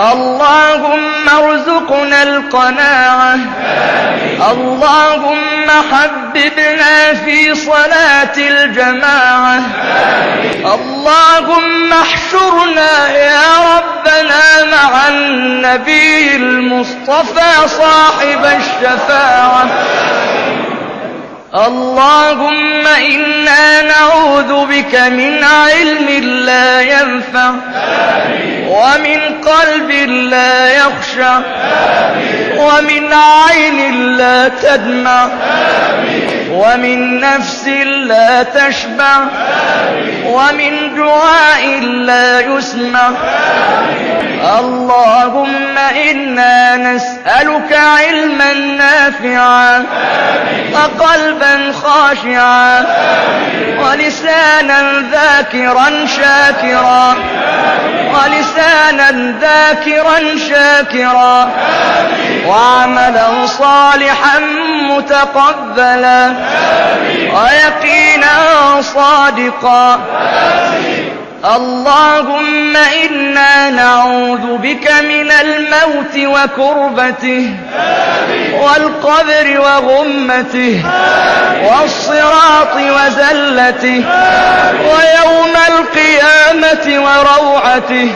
اللهم ارزقنا القناعة. اللهم حببنا في صلاة الجماعة. اللهم احشرنا يا ربنا مع النبي المصطفى صاحب الشفاعة. اللهم إنا نعوذ بك من علم لا ينفع. ومن قلب لا يخشع ومن عين لا تدمع ومن نفس لا تشبع ومن دعاء لا يسمع. اللهم إنا نسألك علما نافعا وقلبا خاشعا ذاكرا شاكرا. ولسانا ذاكرا شاكرا. وعملا صالحا متقبلا. ويقينا صادقا. اللهم إنا نعوذ بك من الموت وكربته. والقبر وغمته والصراط وزلته ويوم القيامة وروعته.